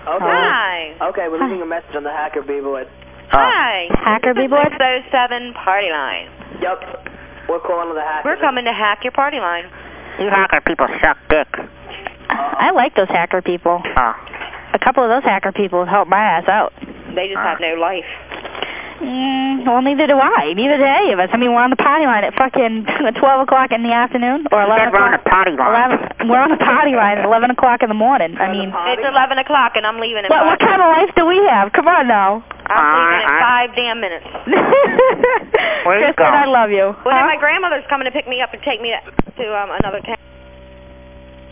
Okay. Hi. Okay, we're leaving a message on the hacker B-board. Hi. Hacker B-board? 607 party line. Yep. We're calling to the hacker. We're coming to hack your party line. You hacker people suck dick. I like those hacker people. Oh. A couple of those hacker people have helped my ass out. They just have no life. Mm, well, neither do I. Neither do any of us. I mean, we're on the potty line at fucking 12 o'clock in the afternoon or 11 Said we're on o'clock. the party line. 11, we're on the party line at 11 o'clock in the morning. I mean, It's 11 o'clock and I'm leaving in what, five what kind of life do we have? Come on now. I'm leaving in I- five damn minutes. Where you Kristen, I love you. Well, Huh? then my grandmother's coming to pick me up and take me to um, another town.